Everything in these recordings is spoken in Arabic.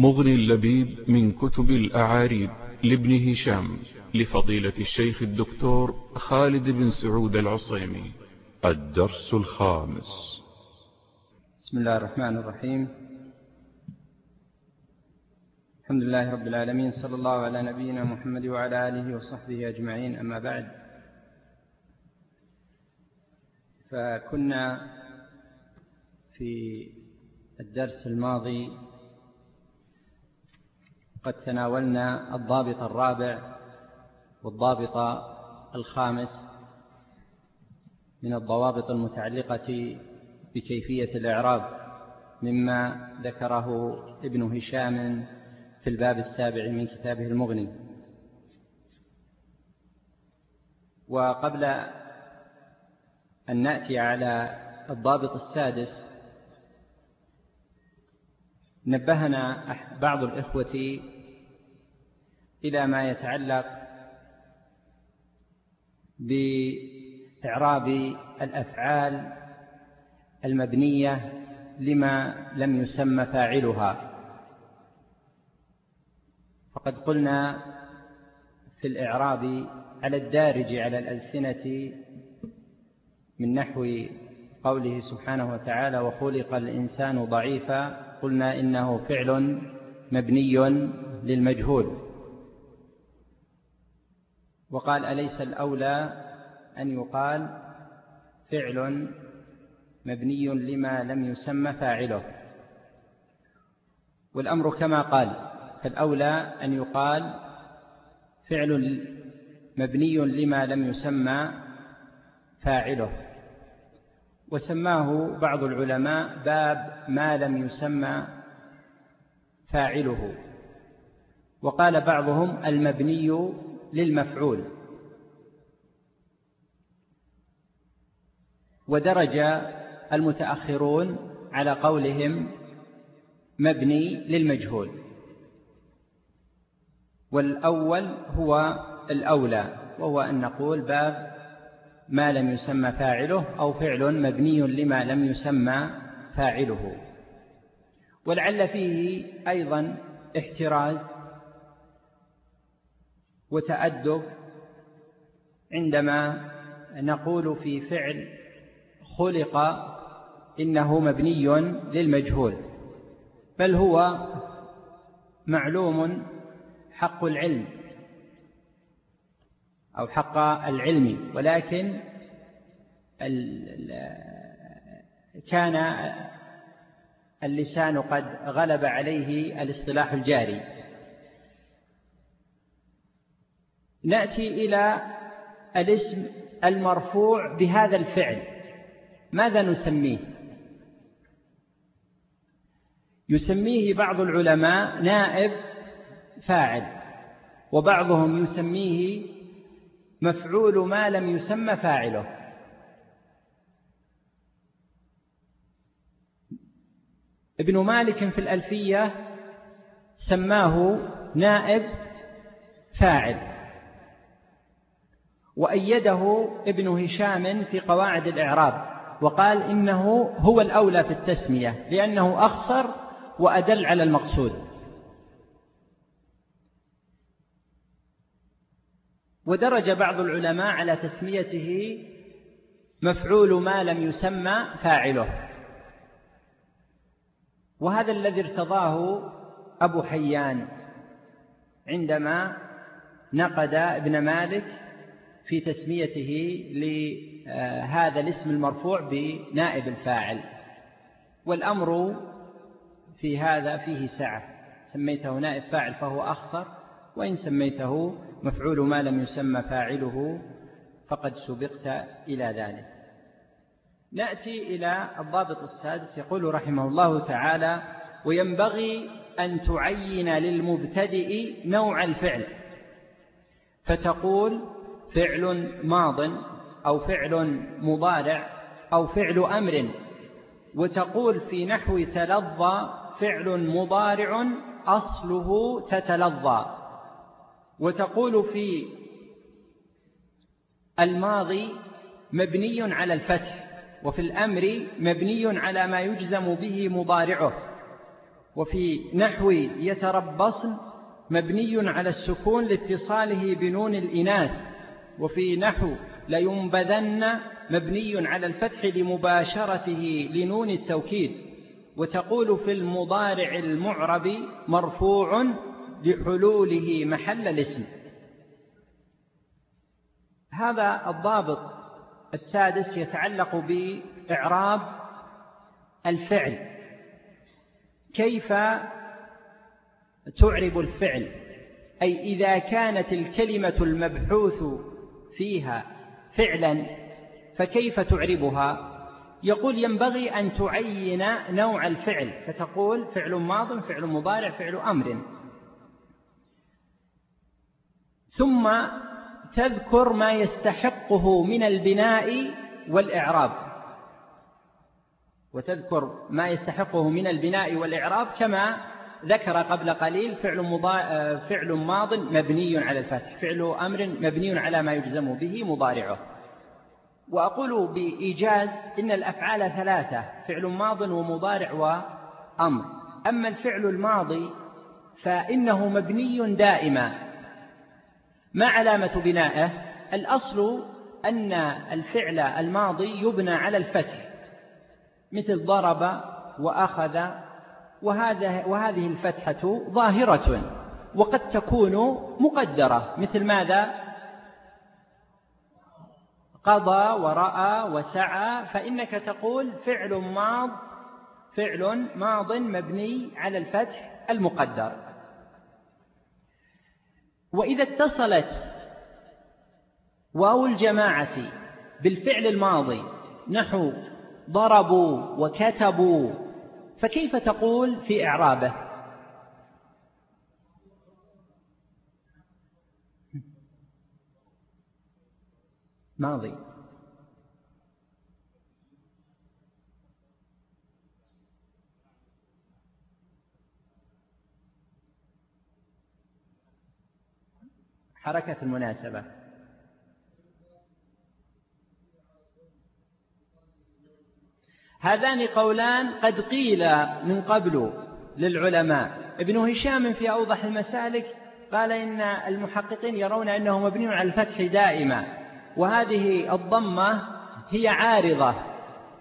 مغني اللبيب من كتب الأعاريب لابن هشام لفضيلة الشيخ الدكتور خالد بن سعود العصيمي. الدرس الخامس. بسم الله الرحمن الرحيم. الحمد لله رب العالمين صلى الله على نبينا محمد وعلى آله وصحبه أجمعين أما بعد. فكنا في الدرس الماضي قد تناولنا الضابط الرابع والضابط الخامس من الضوابط المتعلقة بكيفية الإعراب مما ذكره ابن هشام في الباب السابع من كتابه المغني. وقبل أن نأتي على الضابط السادس نبهنا بعض الإخوة إلى ما يتعلق بإعراب الأفعال المبنية لما لم يسمى فاعلها. فقد قلنا في الإعراب على الدارج على الألسنة من نحو قوله سبحانه وتعالى وخلق الإنسان ضعيفا قلنا إنه فعل مبني للمجهول. وقال أليس الأولى أن يقال فعل مبني لما لم يسمى فاعله؟ والأمر كما قال فالأولى أن يقال فعل مبني لما لم يسمى فاعله. وسماه بعض العلماء باب ما لم يسمى فاعله. وقال بعضهم المبني للمفعول. ودرج المتأخرون على قولهم مبني للمجهول. والأول هو الأولى وهو أن نقول باب ما لم يسمى فاعله أو فعل مبني لما لم يسمى فاعله. ولعل فيه أيضا احتراز وتأدب عندما نقول في فعل خلق إنه مبني للمجهول بل هو معلوم حق العلم أو حق العلم ولكن كان اللسان قد غلب عليه الاصطلاح الجاري. نأتي إلى الاسم المرفوع بهذا الفعل. ماذا نسميه؟ يسميه بعض العلماء نائب فاعل وبعضهم يسميه مفعول ما لم يسمى فاعله. ابن مالك في الألفية سماه نائب فاعل. وأيده ابن هشام في قواعد الإعراب وقال إنه هو الأولى في التسمية لأنه أخصر وأدل على المقصود. ودرج بعض العلماء على تسميته مفعول ما لم يسمى فاعله. وهذا الذي ارتضاه أبو حيان عندما نقد ابن مالك في تسميته لهذا الاسم المرفوع بنائب الفاعل. والأمر في هذا فيه سعة. سميته نائب فاعل فهو أخصر وإن سميته مفعول ما لم يسمى فاعله فقد سبقت إلى ذلك. نأتي إلى الضابط السادس يقول رحمه الله تعالى وينبغي أن تعين للمبتدئ نوع الفعل. فتقول فعل ماض أو فعل مضارع أو فعل أمر. وتقول في نحو تلظى فعل مضارع أصله تتلظى. وتقول في الماضي مبني على الفتح. وفي الأمر مبني على ما يجزم به مضارعه. وفي نحو يتربصن مبني على السكون لاتصاله بنون الإناث. وفي نحو لينبذن مبني على الفتح لمباشرته لنون التوكيد. وتقول في المضارع المعرب مرفوع لحلوله محل الاسم. هذا الضابط السادس يتعلق بإعراب الفعل. كيف تعرب الفعل؟ أي إذا كانت الكلمة المبحوث فيها فعلا فكيف تعربها؟ يقول ينبغي أن تعين نوع الفعل فتقول فعل ماض فعل مضارع فعل أمر. ثم تذكر ما يستحقه من البناء والإعراب. وتذكر ما يستحقه من البناء والإعراب كما ذكر قبل قليل فعل, مضا... فعل ماض مبني على الفتح فعل أمر مبني على ما يجزم به مضارعه. وأقول بإيجاز إن الأفعال ثلاثة فعل ماض ومضارع وأمر. أما الفعل الماضي فإنه مبني دائما. ما علامة بنائه؟ الأصل أن الفعل الماضي يبنى على الفتح. مثل ضرب وأخذ وهذا وهذه الفتحة ظاهرة وقد تكون مقدرة. مثل ماذا؟ قضى ورأى وسعى. فإنك تقول فعل ماض فعل ماض مبني على الفتح المقدر. وإذا اتصلت واو الجماعة بالفعل الماضي نحو ضربوا وكتبوا فكيف تقول في إعرابه؟ ماضي. حركة المناسبة. هذان قولان قد قيل من قبل للعلماء. ابن هشام في أوضح المسالك قال إن المحققين يرون أنه مبني على الفتح دائما وهذه الضمة هي عارضة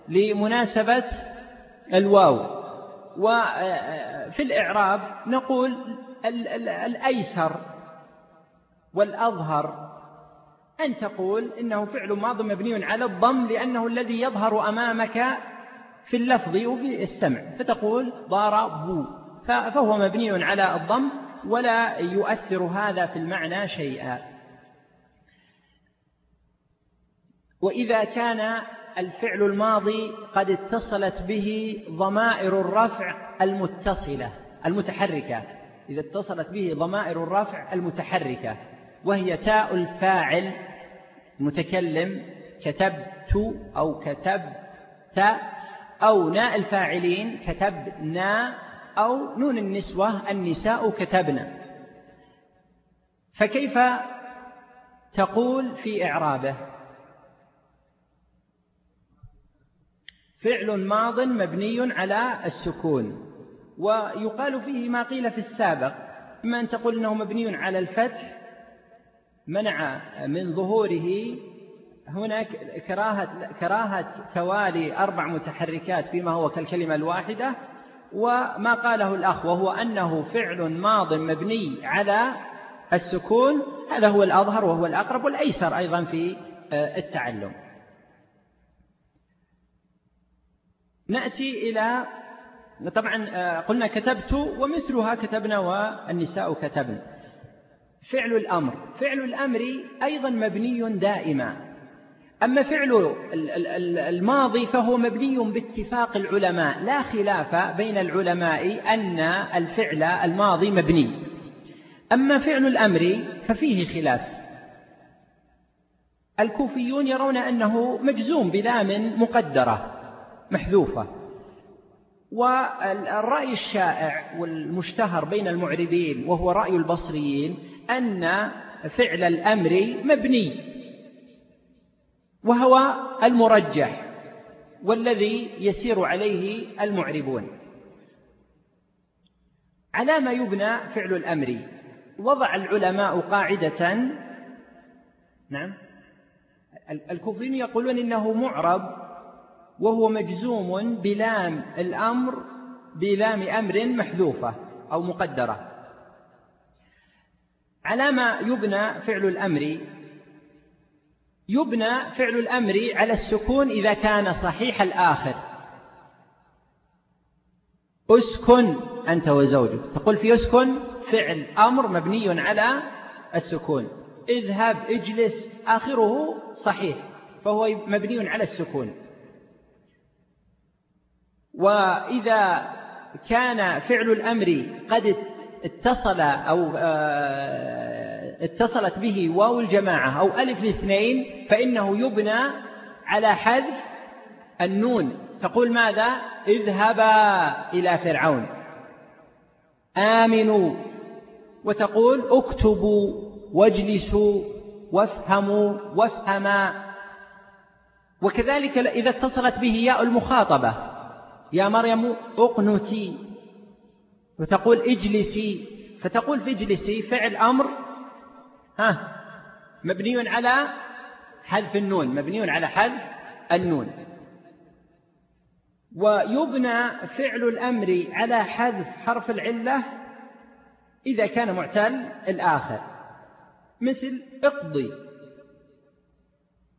لمناسبة الواو. وفي الإعراب نقول الأيسر والأظهر. أن تقول إنه فعل ماض مبني على الضم لأنه الذي يظهر أمامك في اللفظ وفي السمع. فتقول ضربوا فهو مبني على الضم ولا يؤثر هذا في المعنى شيئا. وإذا كان الفعل الماضي قد اتصلت به ضمائر الرفع المتصلة المتحركة. إذا اتصلت به ضمائر الرفع المتحركة. وهي تاء الفاعل متكلم كتبت أو كتبت أو ناء الفاعلين كتبنا أو نون النسوة النساء كتبنا. فكيف تقول في إعرابه؟ فعل ماض مبني على السكون ويقال فيه ما قيل في السابق إما أن تقول أنه مبني على الفتح منع من ظهوره هناك كراهة, كراهة توالي أربع متحركات فيما هو كالكلمة الواحدة وما قاله الأخ وهو أنه فعل ماض مبني على السكون هذا هو الأظهر وهو الأقرب والأيسر أيضا في آه، التعلم. نأتي إلى طبعا آه، قلنا كتبت ومثلها كتبنا والنساء كتبن. فعل الأمر. فعل الأمر أيضا مبني دائما. أما فعل الماضي فهو مبني باتفاق العلماء. لا خلاف بين العلماء أن الفعل الماضي مبني. أما فعل الأمر ففيه خلاف. الكوفيون يرون أنه مجزوم بلام مقدرة محذوفة. والرأي الشائع والمشتهر بين المعربين وهو رأي البصريين أن فعل الأمر مبني وهو المرجح والذي يسير عليه المعربون. على ما يبنى فعل الأمر وضع العلماء قاعدة نعم الكوفيين يقولون إنه معرب وهو مجزوم بلام الأمر بلام أمر محذوفة أو مقدرة. على ما يبنى فعل الأمر. يبنى فعل الأمر على السكون إذا كان صحيح الآخر. أسكن أنت وزوجك. تقول في أسكن فعل أمر مبني على السكون. اذهب اجلس آخره صحيح فهو مبني على السكون. وإذا كان فعل الأمر قد اتصل أو آه، اتصلت به واو الجماعة أو ألف الاثنين فإنه يبنى على حذف النون. تقول ماذا؟ اذهبا إلى فرعون. آمنوا. وتقول اكتبوا واجلسوا وافهموا وافهما. وكذلك إذا اتصلت به ياء المخاطبة. يا مريم اقنتي. وتقول اجلسي فتقول في اجلسي فعل أمر ها مبني على حذف النون مبني على حذف النون. ويبنى فعل الأمر على حذف حرف العلة إذا كان معتل الآخر. مثل اقضي.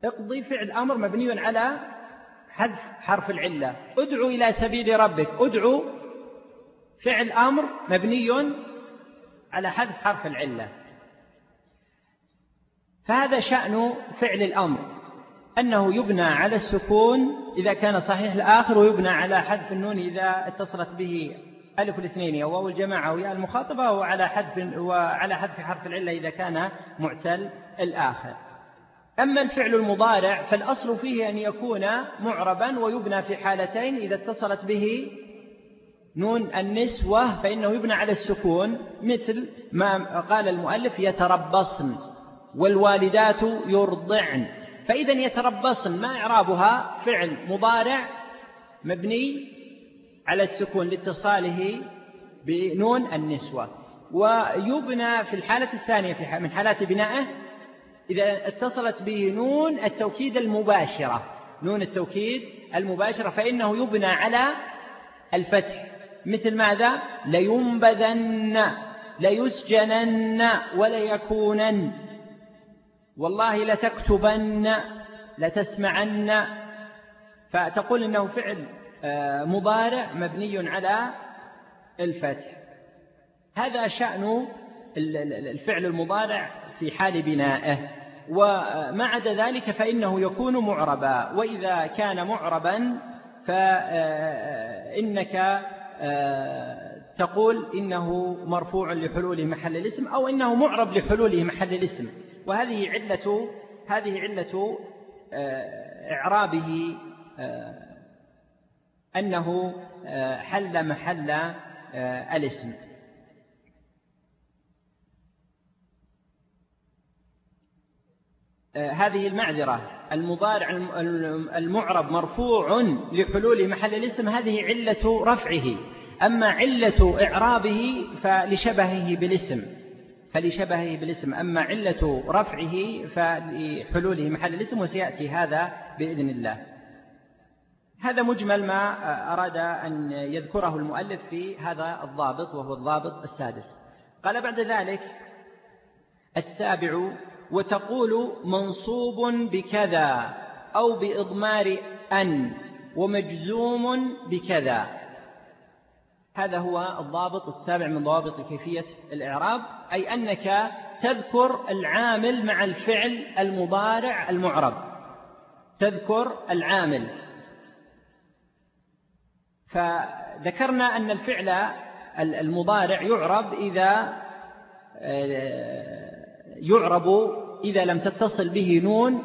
اقضي فعل أمر مبني على حذف حرف العلة. ادعو إلى سبيل ربك ادعو فعل أمر مبني على حذف حرف العلة. فهذا شأن فعل الأمر أنه يبنى على السكون إذا كان صحيح الآخر ويبنى على حذف النون إذا اتصلت به ألف الاثنين أو الجماعة أو ياء المخاطبة وعلى حذف وعلى حذف حرف العلة إذا كان معتل الآخر. أما الفعل المضارع فالأصل فيه أن يكون معربا ويبنى في حالتين إذا اتصلت به نون النسوة فإنه يبنى على السكون مثل ما قال المؤلف يتربصن والوالدات يرضعن. فإذا يتربصن ما إعرابها؟ فعل مضارع مبني على السكون لاتصاله بنون النسوة. ويبنى في الحالة الثانية من حالات بنائه إذا اتصلت به نون التوكيد المباشرة. نون التوكيد المباشرة فإنه يبنى على الفتح. مثل ماذا؟ لينبذن ليسجنن وليكونن. والله لتكتبن لتسمعن. فتقول إنه فعل آه، مضارع مبني على الفتح. هذا شأن الفعل المضارع في حال بنائه. وما عدا ذلك فإنه يكون معربا. وإذا كان معربا فإنك تقول إنه مرفوع لحلوله محل الاسم أو إنه معرب لحلوله محل الاسم. وهذه علة هذه علة آه، إعرابه آه، أنه حل محل الاسم. هذه المعذرة المضارع المعرب مرفوع لحلول محل الاسم هذه علة رفعه. أما علة إعرابه فلشبهه بالاسم فلشبهه بالاسم. أما علة رفعه فلحلوله محل الاسم وسيأتي هذا بإذن الله. هذا مجمل ما أراد أن يذكره المؤلف في هذا الضابط وهو الضابط السادس. قال بعد ذلك السابع وتقول منصوب بكذا أو بإضمار أن ومجزوم بكذا. هذا هو الضابط السابع من ضوابط كيفية الإعراب أي أنك تذكر العامل مع الفعل المضارع المعرب. تذكر العامل. فذكرنا أن الفعل المضارع يعرب إذا آه، يعرب إذا لم تتصل به نون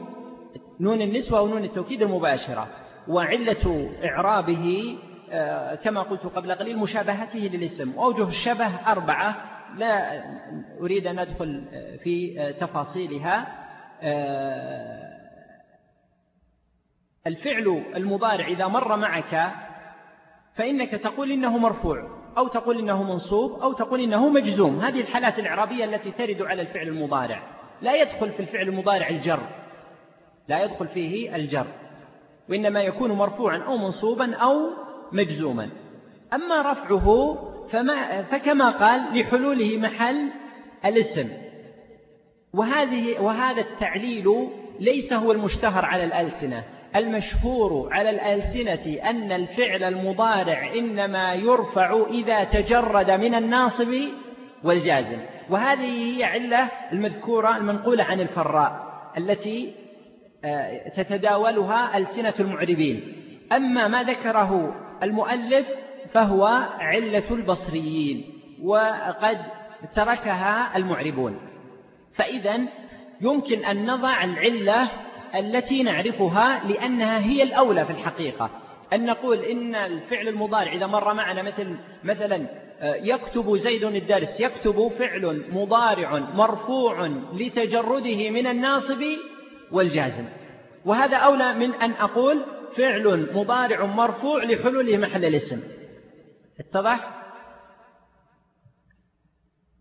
نون النسوة أو نون التوكيد المباشرة. وعلة إعرابه آه، كما قلت قبل قليل مشابهته للاسم. وأوجه الشبه أربعة لا أريد أن أدخل في تفاصيلها. آه، الفعل المضارع إذا مر معك فإنك تقول إنه مرفوع. أو تقول إنه منصوب أو تقول إنه مجزوم. هذه الحالات الإعرابية التي ترد على الفعل المضارع. لا يدخل في الفعل المضارع الجر. لا يدخل فيه الجر. وإنما يكون مرفوعا أو منصوبا أو مجزوما. أما رفعه فما فكما قال لحلوله محل الاسم. وهذه وهذا التعليل ليس هو المشتهر على الألسنة. المشهور على الألسنة أن الفعل المضارع إنما يرفع إذا تجرد من الناصب والجازم. وهذه هي علة المذكورة المنقولة عن الفراء التي آه، تتداولها ألسنة المعربين. أما ما ذكره المؤلف فهو علة البصريين وقد تركها المعربون. فإذا يمكن أن نضع العلة التي نعرفها لأنها هي الأولى في الحقيقة. أن نقول إن الفعل المضارع إذا مر معنا مثل مثلا آه، يكتب زيد الدرس يكتب فعل مضارع مرفوع لتجرده من الناصب والجازم. وهذا أولى من أن أقول فعل مضارع مرفوع لحلوله محل الاسم. اتضح؟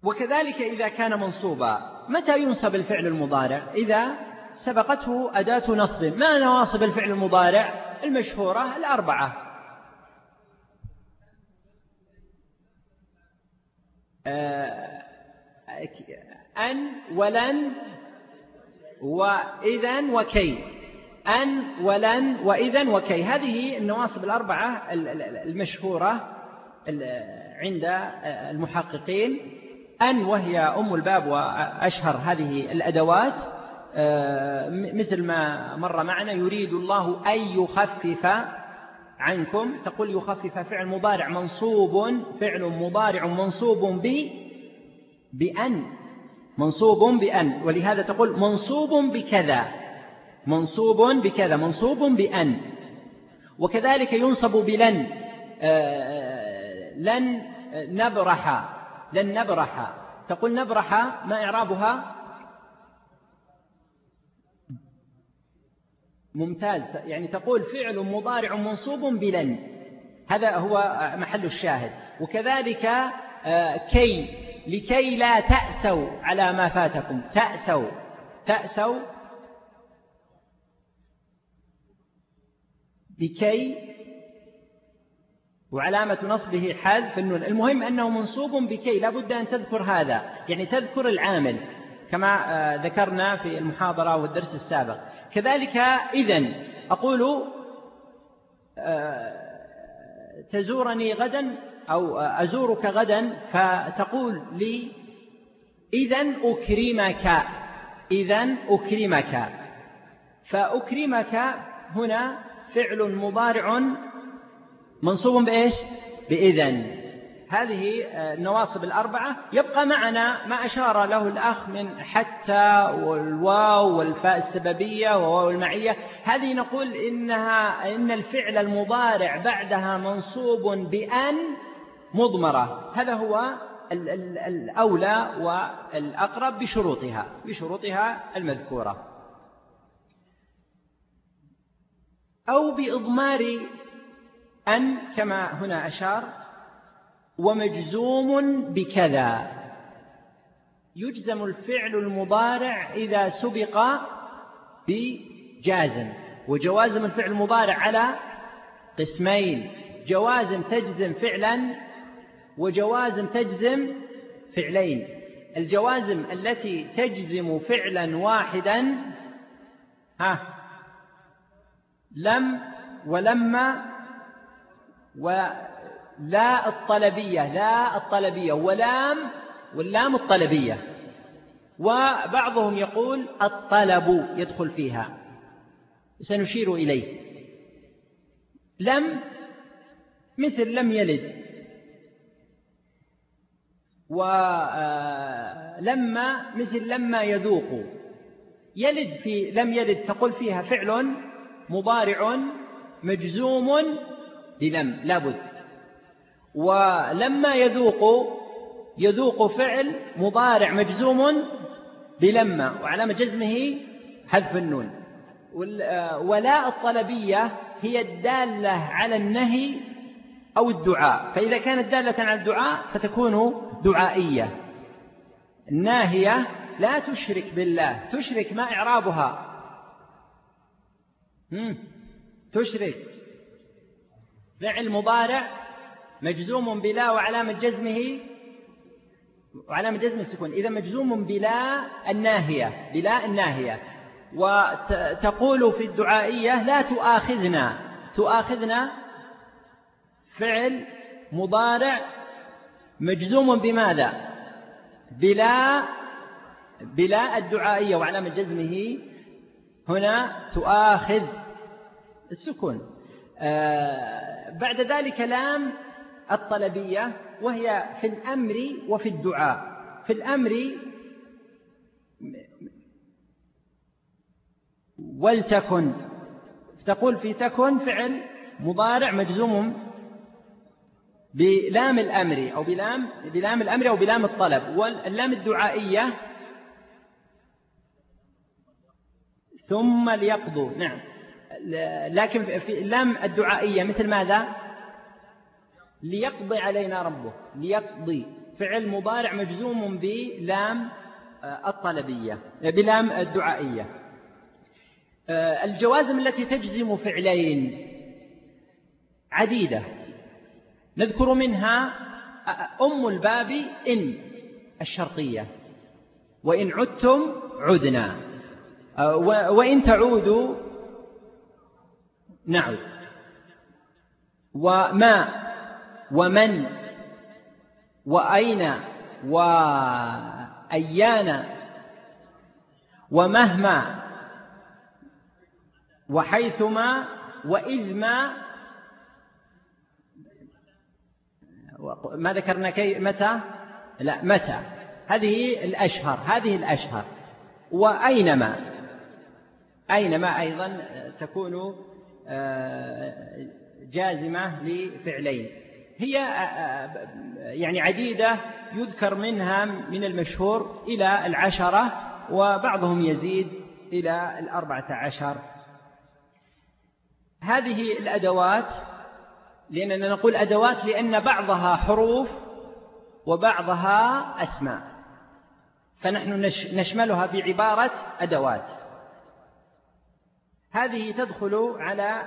وكذلك إذا كان منصوبا متى ينصب الفعل المضارع؟ إذا سبقته أداة نصب. ما نواصب الفعل المضارع؟ المشهورة الأربعة. آه، أن ولن وإذا وكي. أن ولن وإذا وكي. هذه النواصب الأربعة المشهورة عند المحققين. أن وهي أم الباب وأشهر هذه الأدوات. مثل ما مر معنا يريد الله أن يخفف عنكم تقول يخفف فعل مضارع منصوب فعل مضارع منصوب ب بأن منصوب بأن ولهذا تقول منصوب بكذا منصوب بكذا منصوب بأن وكذلك ينصب بلن آه، لن نبرح لن نبرح تقول نبرح ما إعرابها؟ ممتاز. يعني تقول فعل مضارع منصوب بلن. هذا هو محل الشاهد. وكذلك آه، كي. لكي لا تأسوا على ما فاتكم. تأسوا. تأسوا بكي. وعلامة نصبه حذف النون. المهم أنه منصوب بكي. لا بد أن تذكر هذا. يعني تذكر العامل. كما آه، ذكرنا في المحاضرة والدرس السابق. كذلك إذن أقول آه، تزورني غدا أو أزورك غدا فتقول لي إذا أكرمك إذا أكرمك. فأكرمك هنا فعل مضارع منصوب بإيش؟ بإذن. هذه آه، النواصب الأربعة. يبقى معنا ما أشار له الأخ من حتى والواو والفاء السببية وواو المعية. هذه نقول إنها إن الفعل المضارع بعدها منصوب بأن مضمرة. هذا هو الأولى والأقرب بشروطها بشروطها المذكورة. أو بإضمار أن كما هنا أشار ومجزوم بكذا. يجزم الفعل المضارع إذا سبق بجازم وجوازم الفعل المضارع على قسمين. جوازم تجزم فعلا وجوازم تجزم فعلين. الجوازم التي تجزم فعلا واحدا ها لم ولما ولا الطلبية لا الطلبية ولام واللام الطلبية. وبعضهم يقول الطلب يدخل فيها. سنشير إليه. لم مثل لم يلد. ولما مثل لما يذوق. يلد في لم يلد تقول فيها فعل مضارع مجزوم بلم لابد. ولما يذوق يذوق فعل مضارع مجزوم بلما وعلامة جزمه حذف النون. ولاء الطلبية هي الدالة على النهي أو الدعاء. فإذا كانت دالة على الدعاء فتكون دعائية. الناهية لا تشرك بالله تشرك ما إعرابها. تشرك. فعل مضارع مجزوم بلا وعلامة جزمه وعلامة جزم السكون. إذا مجزوم بلا الناهية بلا الناهية. وتقول في الدعائية لا تؤاخذنا. تؤاخذنا فعل مضارع مجزوم بماذا؟ بلا بلا الدعائية وعلامة جزمه. هنا تؤاخذ السكون. آه بعد ذلك لام الطلبية وهي في الأمر وفي الدعاء. في الأمر ولتكن. تقول في تكن فعل مضارع مجزوم بلام الأمر أو بلام بلام الأمر أو بلام الطلب. واللام الدعائية ثم ليقضوا نعم. لكن في اللام الدعائية مثل ماذا؟ ليقضي علينا ربه ليقضي. فعل مضارع مجزوم بلام آه، الطلبية بلام الدعائية. آه، الجوازم التي تجزم فعلين. عديدة. نذكر منها آه، أم الباب إن الشرطية وإن عدتم عدنا. وإن تعودوا نعد وما ومن وأين وأيان ومهما وحيثما وإذما. ما ذكرنا كي متى؟ لا متى. هذه الأشهر هذه الأشهر. وأينما. أينما أيضا تكون آه، جازمة لفعلين. هي آه، آه، يعني عديدة يذكر منها من المشهور إلى العشرة وبعضهم يزيد إلى الأربعة عشر. هذه الأدوات لأننا نقول أدوات لأن بعضها حروف وبعضها أسماء. فنحن نشملها بعبارة أدوات. هذه تدخل على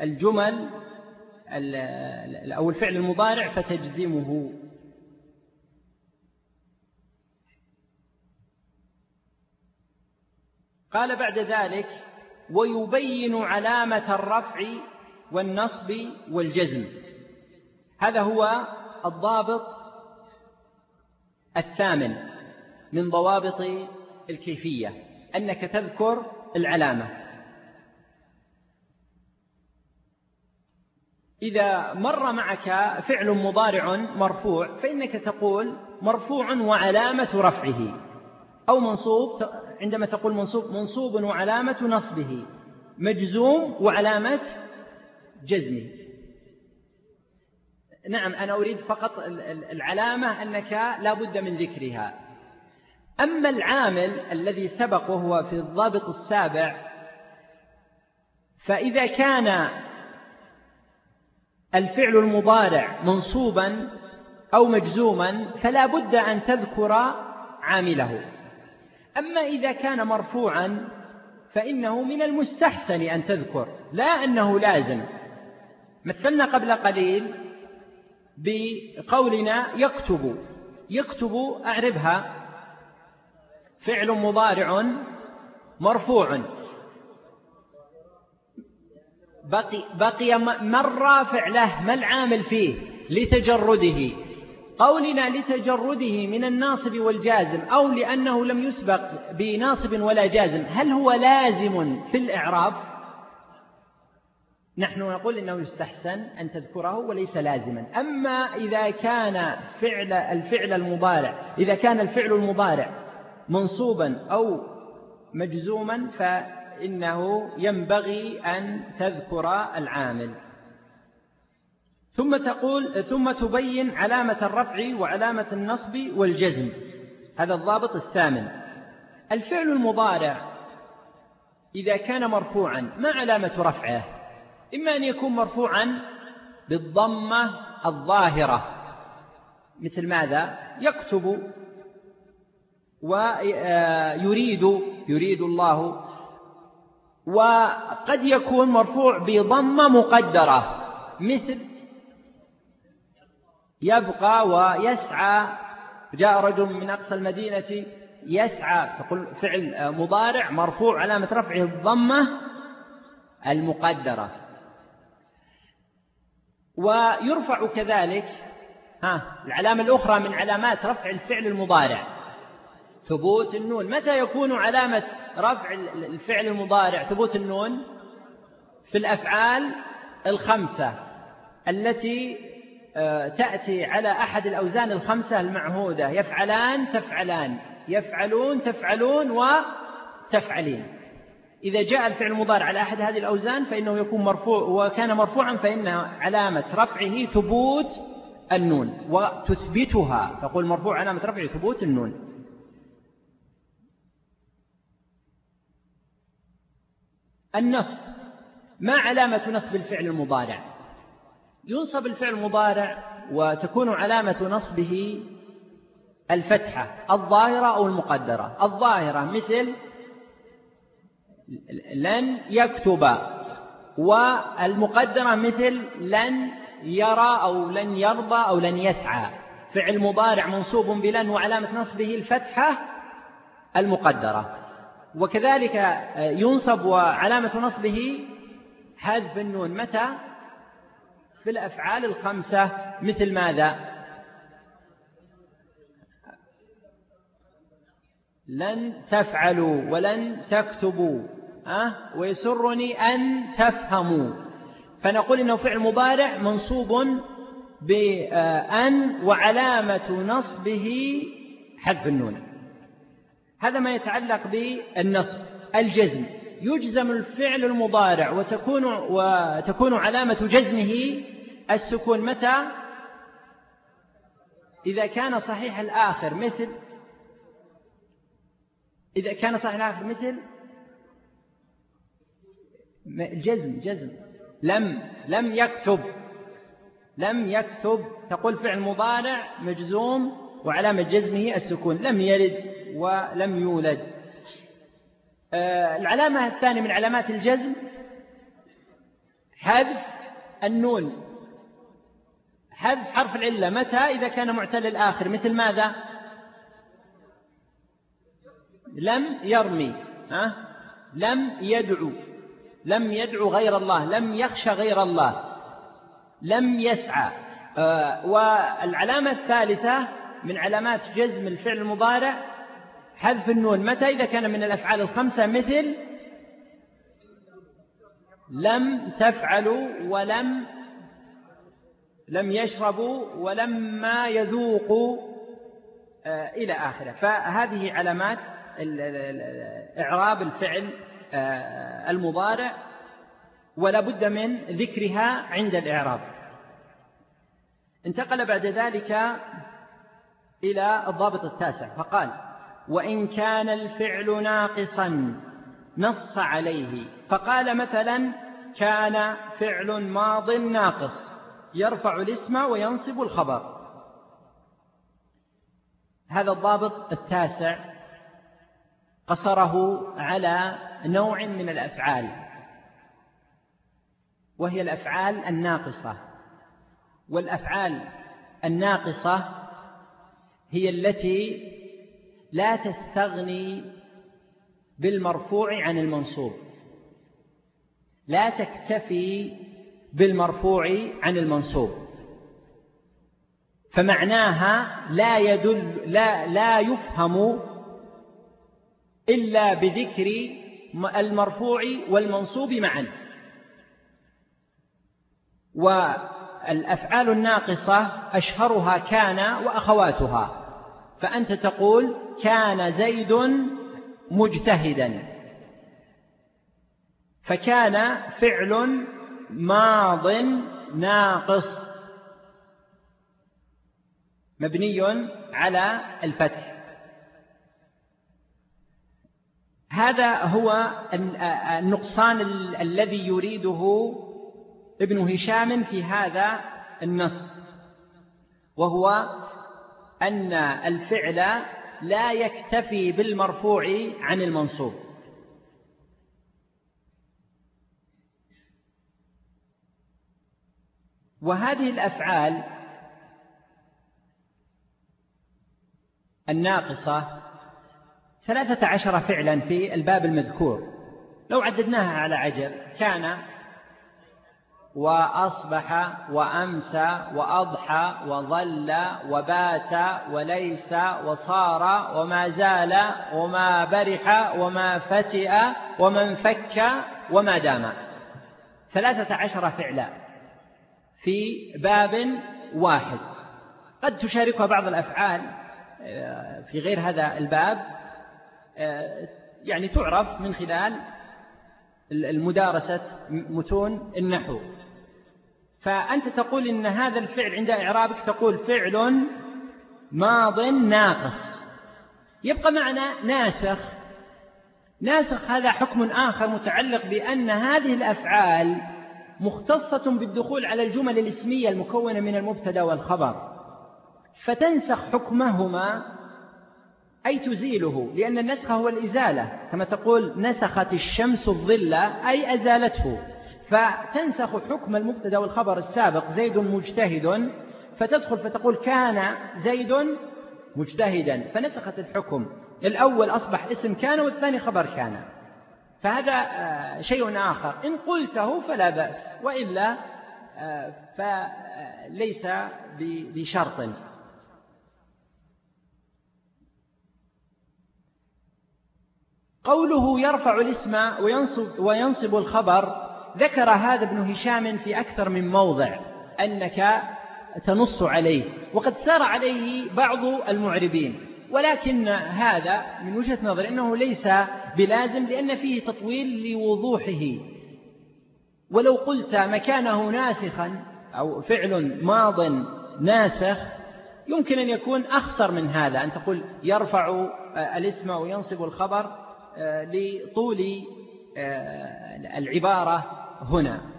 الجمل أو الفعل المضارع فتجزمه. قال بعد ذلك ويبين علامة الرفع والنصب والجزم. هذا هو الضابط الثامن من ضوابط الكيفية أنك تذكر العلامة. إذا مر معك فعل مضارع مرفوع فإنك تقول مرفوع وعلامة رفعه. أو منصوب عندما تقول منصوب منصوب وعلامة نصبه. مجزوم وعلامة جزمه. نعم أنا أريد فقط العلامة أنك لا بد من ذكرها. أما العامل الذي سبق وهو في الضابط السابع فإذا كان الفعل المضارع منصوبا أو مجزوما فلا بد أن تذكر عامله. أما إذا كان مرفوعا فإنه من المستحسن أن تذكر لا أنه لازم. مثلنا قبل قليل بقولنا يكتب يكتب أعربها. فعل مضارع مرفوع. بقي, بقي مر فعله ما العامل فيه؟ لتجرده. قولنا لتجرده من الناصب والجازم أو لأنه لم يسبق بناصب ولا جازم. هل هو لازم في الإعراب؟ نحن نقول إنه يستحسن أن تذكره وليس لازما. أما إذا كان فعل الفعل المضارع إذا كان الفعل المضارع منصوبا أو مجزوما ف إنه ينبغي أن تذكر العامل. ثم تقول ثم تبين علامة الرفع وعلامة النصب والجزم. هذا الضابط الثامن. الفعل المضارع إذا كان مرفوعا ما علامة رفعه؟ إما أن يكون مرفوعا بالضمة الظاهرة. مثل ماذا؟ يكتب ويريد يريد الله وقد يكون مرفوع بضمة مقدرة مثل يبقى ويسعى جاء رجل من أقصى المدينة يسعى تقول فعل مضارع مرفوع علامة رفعه الضمة المقدرة. ويرفع كذلك ها العلامة الأخرى من علامات رفع الفعل المضارع. ثبوت النون. متى يكون علامة رفع الفعل المضارع؟ ثبوت النون في الأفعال الخمسة التي آه، تأتي على أحد الأوزان الخمسة المعهودة. يفعلان تفعلان. يفعلون تفعلون وتفعلين إذا جاء الفعل المضارع على أحد هذه الأوزان فإنه يكون مرفوع وكان مرفوعا فإن علامة رفعه ثبوت النون وتثبتها. تقول مرفوع علامة رفعه ثبوت النون. النصب. ما علامة نصب الفعل المضارع؟ ينصب الفعل المضارع وتكون علامة نصبه الفتحة الظاهرة أو المقدرة. الظاهرة مثل لن يكتب والمقدرة مثل لن يرى أو لن يرضى أو لن يسعى. فعل مضارع منصوب بلن وعلامة نصبه الفتحة المقدرة. وكذلك ينصب وعلامة نصبه حذف النون. متى؟ في الأفعال الخمسة. مثل ماذا؟ لن تفعلوا ولن تكتبوا أه؟ ويسرني أن تفهموا. فنقول إنه فعل مضارع منصوب بأن وعلامة نصبه حذف النون. هذا ما يتعلق بالنصب الجزم. يجزم الفعل المضارع وتكون وتكون علامة جزمه السكون. متى؟ إذا كان صحيح الآخر مثل إذا كان صحيح الآخر مثل الجزم جزم. لم لم يكتب لم يكتب. تقول فعل مضارع مجزوم وعلامة جزمه السكون. لم يلد ولم يولد. آه، العلامة الثانية من علامات الجزم حذف النون. حذف حرف العلة. متى؟ إذا كان معتل الآخر. مثل ماذا؟ لم يرمي. ها؟ لم يدعو. لم يدعو غير الله. لم يخشى غير الله. لم يسعى. آه، والعلامة الثالثة من علامات جزم الفعل المضارع حذف النون متى إذا كان من الأفعال الخمسة مثل لم تفعلوا ولم لم يشربوا ولما يذوقوا آه، إلى آخره. فهذه علامات إعراب الفعل آه، المضارع ولا بد من ذكرها عند الإعراب. انتقل بعد ذلك إلى الضابط التاسع فقال وإن كان الفعل ناقصا نص عليه. فقال مثلا كان فعل ماض ناقص يرفع الاسم وينصب الخبر. هذا الضابط التاسع قصره على نوع من الأفعال وهي الأفعال الناقصة. والأفعال الناقصة هي التي لا تستغني بالمرفوع عن المنصوب. لا تكتفي بالمرفوع عن المنصوب. فمعناها لا يدل لا لا يفهم إلا بذكر المرفوع والمنصوب معا. والأفعال الناقصة أشهرها كان وأخواتها. فأنت تقول كان زيد مجتهدا. فكان فعل ماض ناقص مبني على الفتح. هذا هو النقصان الذي يريده ابن هشام في هذا النص وهو أن الفعل لا يكتفي بالمرفوع عن المنصوب. وهذه الأفعال الناقصة ثلاثة عشر فعلا في الباب المذكور. لو عددناها على عجل كان وأصبح وأمسى وأضحى وظل وبات وليس وصار وما زال وما برح وما فتئ وما انفك وما دام. ثلاثة عشر فعلا في باب واحد. قد تشاركها بعض الأفعال آه، في غير هذا الباب آه، يعني تعرف من خلال المدارسة متون النحو. فأنت تقول إن هذا الفعل عند إعرابك تقول فعل ماض ناقص. يبقى معنا ناسخ. ناسخ هذا حكم آخر متعلق بأن هذه الأفعال مختصة بالدخول على الجمل الاسمية المكونة من المبتدأ والخبر. فتنسخ حكمهما أي تزيله لأن النسخ هو الإزالة. كما تقول نسخت الشمس الظل أي أزالته. فتنسخ حكم المبتدأ والخبر السابق زيد مجتهد. فتدخل فتقول كان زيد مجتهدا فنسخت الحكم. الأول أصبح اسم كان والثاني خبر كان. فهذا آه، شيء آخر. إن قلته فلا بأس وإلا آه، فليس بشرط. قوله يرفع الاسم وينصب, وينصب الخبر ذكر هذا ابن هشام في أكثر من موضع أنك تنص عليه وقد سار عليه بعض المعربين ولكن هذا من وجهة نظر أنه ليس بلازم لأن فيه تطويل لوضوحه. ولو قلت مكانه ناسخا أو فعل ماض ناسخ يمكن أن يكون أخصر من هذا أن تقول يرفع الاسم وينصب الخبر لطول العبارة. هنا.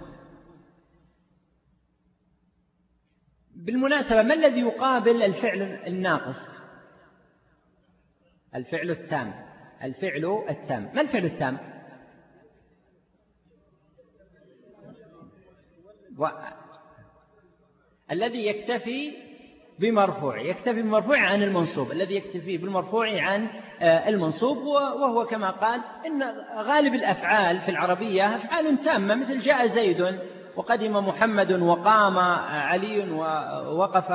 بالمناسبة ما الذي يقابل الفعل الناقص؟ الفعل التام. الفعل التام. ما الفعل التام؟ و... الذي يكتفي بمرفوع يكتفي بمرفوع عن المنصوب الذي يكتفي بالمرفوع عن آه، المنصوب وهو كما قال إن غالب الأفعال في العربية أفعال تامة مثل جاء زيد وقدم محمد وقام علي ووقف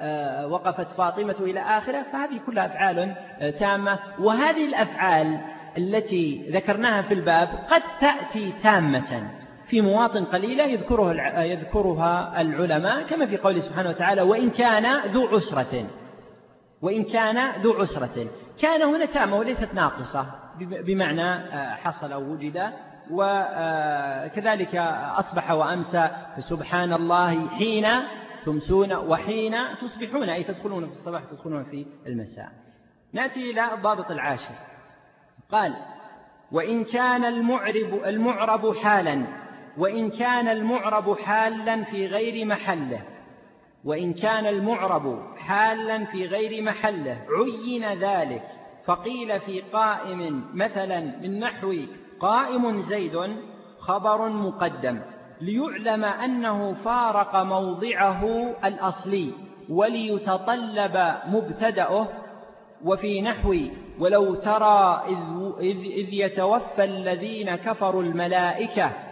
آه، وقفت فاطمة إلى آخره فهذه كلها أفعال آه، تامة. وهذه الأفعال التي ذكرناها في الباب قد تأتي تامة. في مواطن قليلة يذكرها يذكرها العلماء كما في قوله سبحانه وتعالى وإن كان ذو عسرة. وإن كان ذو عسرة. كان هنا تامة وليست ناقصة بمعنى آه، حصل أو وجد وكذلك أصبح وأمسى فسبحان الله حين تمسون وحين تصبحون. أي تدخلون في الصباح تدخلون في المساء. نأتي إلى الضابط العاشر. قال وإن كان المعرب المعرب حالا. وإن كان المعرب حالا في غير محله وإن كان المعرب حالا في غير محله عين ذلك فقيل في قائم مثلا من نحو قائم زيد خبر مقدم ليعلم أنه فارق موضعه الأصلي وليتطلب مبتدأه وفي نحو ولو ترى إذ, إذ يتوفى الذين كفروا الملائكة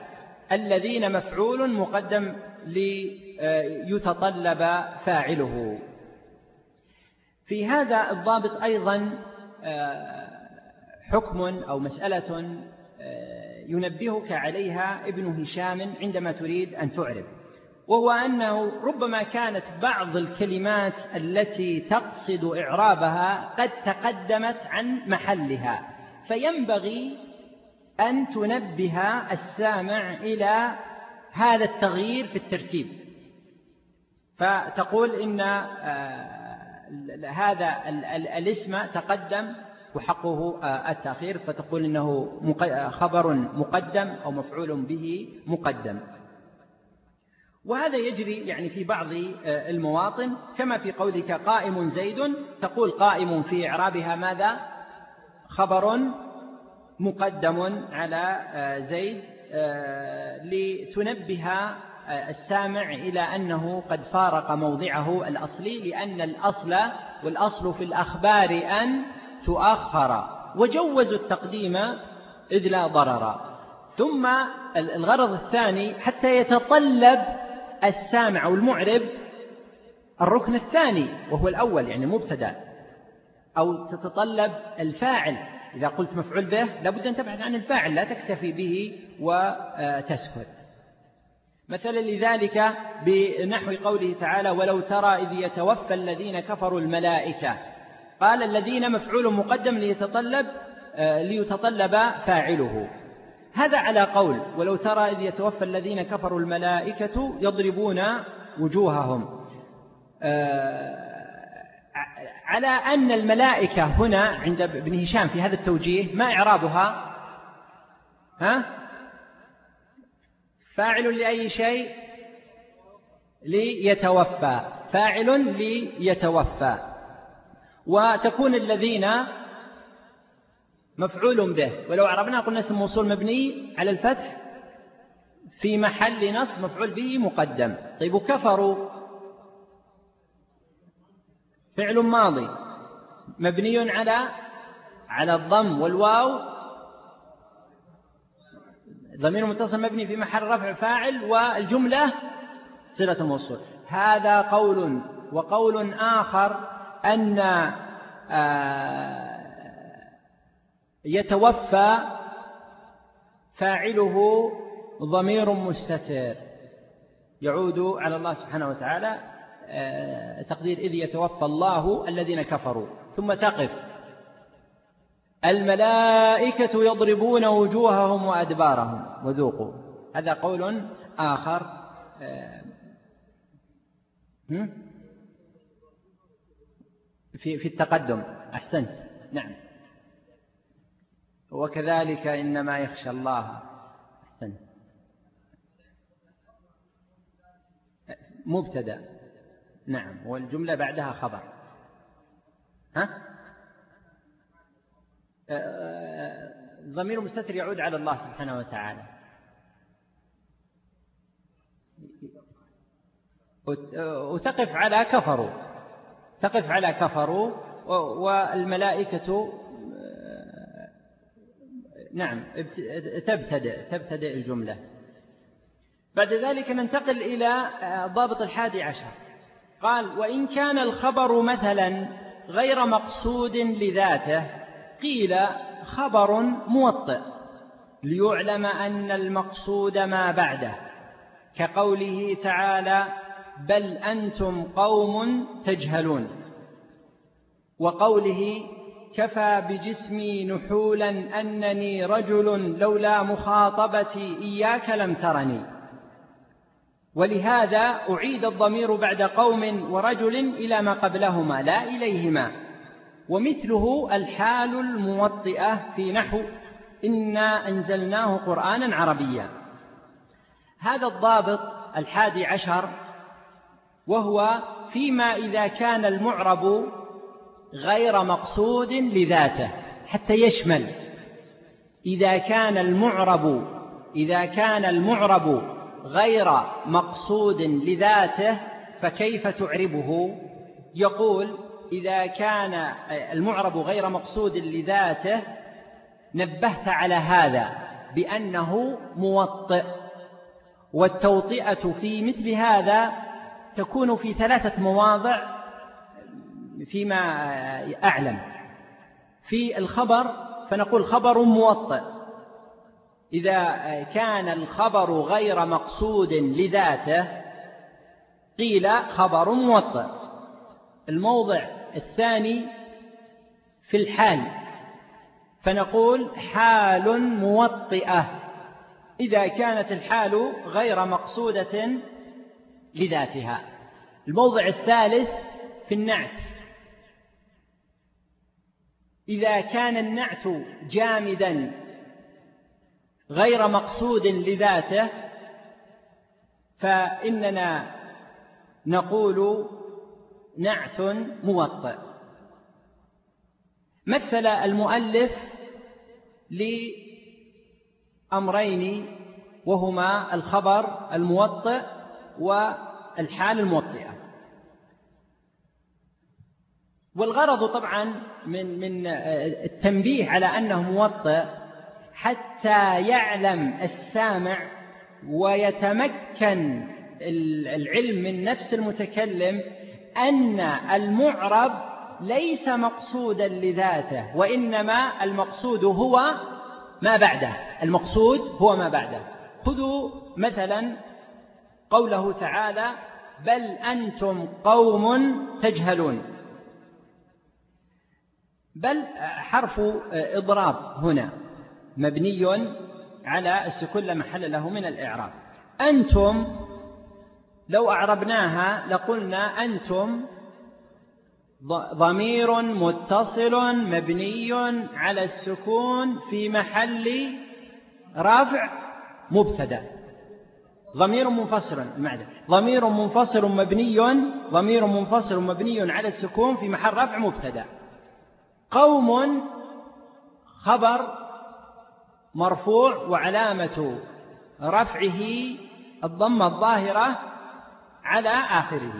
الذين مفعول مقدم ليتطلب فاعله. في هذا الضابط أيضا آه، حكم أو مسألة آه، ينبهك عليها ابن هشام عندما تريد أن تعرف وهو أنه ربما كانت بعض الكلمات التي تقصد إعرابها قد تقدمت عن محلها فينبغي أن تنبه السامع إلى هذا التغيير في الترتيب. فتقول إن آه، هذا الاسم تقدم وحقه آه، التأخير فتقول إنه خبر مقدم أو مفعول به مقدم. وهذا يجري يعني في بعض آه، المواطن كما في قولك قائم زيد تقول قائم في إعرابها ماذا؟ خبر مقدم على آه، زيد آه، لتنبه السامع إلى أنه قد فارق موضعه الأصلي لأن الأصل والأصل في الأخبار أن تؤخر. وجوزوا التقديم إذ لا ضرر. ثم الغرض الثاني حتى يتطلب السامع أو المعرب الركن الثاني وهو الأول يعني مبتدا أو تتطلب الفاعل. إذا قلت مفعول به لابد أن تبحث عن الفاعل لا تكتفي به وتسكت. مثلا لذلك بنحو قوله تعالى ولو ترى إذ يتوفى الذين كفروا الملائكة قال الذين مفعول مقدم ليتطلب ليتطلب فاعله هذا على قول ولو ترى إذ يتوفى الذين كفروا الملائكة يضربون وجوههم آه، على أن الملائكة هنا عند ابن هشام في هذا التوجيه ما إعرابها؟ ها؟ فاعل لأي شيء؟ ليتوفى. فاعل ليتوفى. وتكون الذين مفعول به. ولو عربنا قلنا اسم موصول مبني على الفتح في محل نصب مفعول به مقدم. طيب وكفروا؟ فعل ماضي مبني على على الضم والواو. ضمير متصل مبني في محل رفع فاعل والجملة صلة موصول. هذا قول وقول آخر أن آه يتوفى فاعله ضمير مستتر. يعود على الله سبحانه وتعالى تقدير إذ يتوفى الله الذين كفروا. ثم تقف. الملائكة يضربون وجوههم وأدبارهم. وذوقوا. هذا قول آخر. آه، في في التقدم. أحسنت. نعم. وكذلك إنما يخشى الله. أحسن مبتدأ. نعم والجملة بعدها خبر. ها؟ ضمير مستتر يعود على الله سبحانه وتعالى. وتقف على كفروا. تقف على كفروا والملائكة نعم تبتدئ تبتدئ الجملة. بعد ذلك ننتقل إلى ضابط الحادي عشر. قال وإن كان الخبر مثلا غير مقصود لذاته قيل خبر موطئ ليعلم أن المقصود ما بعده. كقوله تعالى بل أنتم قوم تجهلون. وقوله كفى بجسمي نحولا أنني رجل لولا مخاطبتي إياك لم ترني. ولهذا أعيد الضمير بعد قوم ورجل إلى ما قبلهما لا إليهما. ومثله الحال الموطئة في نحو إنا أنزلناه قرآنا عربيا. هذا الضابط الحادي عشر وهو فيما إذا كان المعرب غير مقصود لذاته حتى يشمل. إذا كان المعرب إذا كان المعرب غير مقصود لذاته فكيف تعربه؟ يقول إذا كان المعرب غير مقصود لذاته نبهت على هذا بأنه موطئ والتوطئة في مثل هذا تكون في ثلاثة مواضع فيما أعلم. في الخبر فنقول خبر موطئ. إذا كان الخبر غير مقصود لذاته قيل خبر موطئ. الموضع الثاني في الحال. فنقول حال موطئة. إذا كانت الحال غير مقصودة لذاتها. الموضع الثالث في النعت. إذا كان النعت جامدا غير مقصود لذاته فإننا نقول نعت موطئ. مثل المؤلف لأمرين وهما الخبر الموطئ والحال الموطئة. والغرض طبعا من من التنبيه على أنه موطئ حتى يعلم السامع ويتمكن العلم من نفس المتكلم أن المعرب ليس مقصودا لذاته وإنما المقصود هو ما بعده. المقصود هو ما بعده. خذوا مثلا قوله تعالى بل أنتم قوم تجهلون. بل حرف إضراب هنا. مبني على السكون لا محل له من الإعراب. أنتم لو أعربناها لقلنا أنتم ضمير متصل مبني على السكون في محل رافع مبتدأ. ضمير منفصل المعنى ضمير منفصل مبني ضمير منفصل مبني على السكون في محل رفع مبتدأ. قوم خبر مرفوع وعلامة رفعه الضمة الظاهرة على آخره.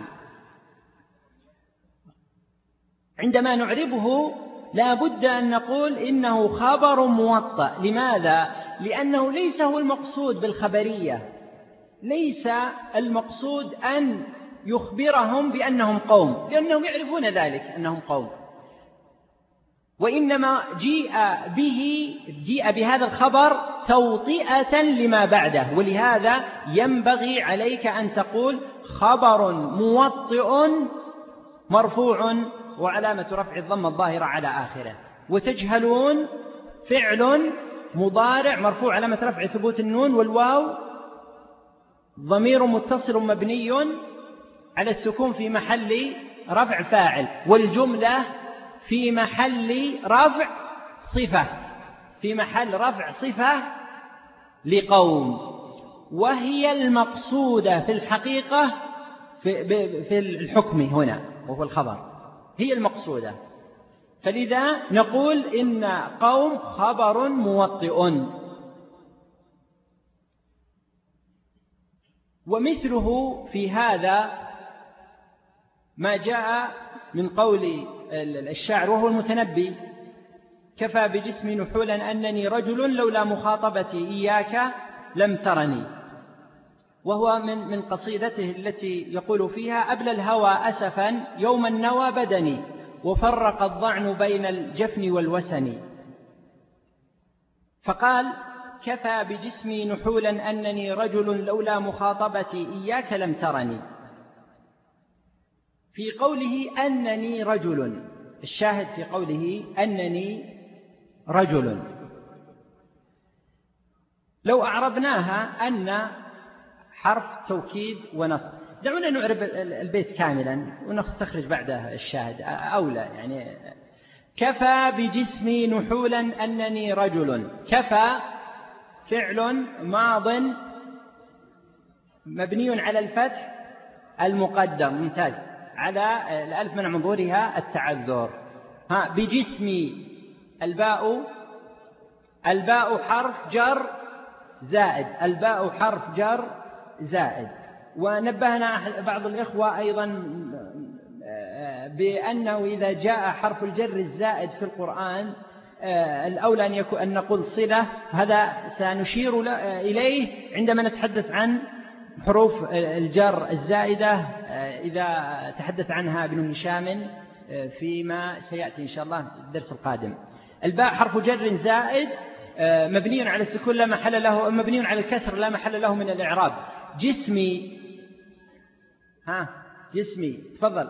عندما نعربه لا بد أن نقول إنه خبر موطأ. لماذا؟ لأنه ليس هو المقصود بالخبرية. ليس المقصود أن يخبرهم بأنهم قوم لأنهم يعرفون ذلك أنهم قوم. وإنما جيء به جيء بهذا الخبر توطئة لما بعده. ولهذا ينبغي عليك أن تقول خبر موطئ مرفوع وعلامة رفع الضمة الظاهرة على آخره. وتجهلون فعل مضارع مرفوع علامة رفع ثبوت النون والواو ضمير متصل مبني على السكون في محل رفع فاعل. والجملة في محل رفع صفة في محل رفع صفة لقوم. وهي المقصودة في الحقيقة في الحكم هنا وهو الخبر. هي المقصودة. فلذا نقول إن قوم خبر موطئ. ومثله في هذا ما جاء من قول الشاعر وهو المتنبي كفى بجسمي نحولا أنني رجل لولا مخاطبتي إياك لم ترني. وهو من من قصيدته التي يقول فيها أبلى الهوى أسفا يوم النوى بدني وفرق الضعن بين الجفن والوسن. فقال كفى بجسمي نحولا أنني رجل لولا مخاطبتي إياك لم ترني. في قوله أنني رجل. الشاهد في قوله أنني رجل. لو أعربناها أن حرف توكيد ونصب. دعونا نعرب البيت كاملا ونستخرج بعده الشاهد أولى يعني كفى بجسمي نحولا أنني رجل. كفى فعل ماض مبني على الفتح المقدم. ممتاز. على الألف من منظورها التعذر. ها بجسمي الباء الباء حرف جر زائد الباء حرف جر زائد. ونبهنا بعض الإخوة أيضا بأنه إذا جاء حرف الجر الزائد في القرآن الأولى أن, يكون أن نقول صلة هذا سنشير إليه عندما نتحدث عن حروف الجر الزائدة إذا تحدث عنها ابن هشام فيما سيأتي إن شاء الله الدرس القادم. الباء حرف جر زائد مبني على السكون لا محل له مبني على الكسر لا محل له من الإعراب. جسمي ها جسمي تفضل.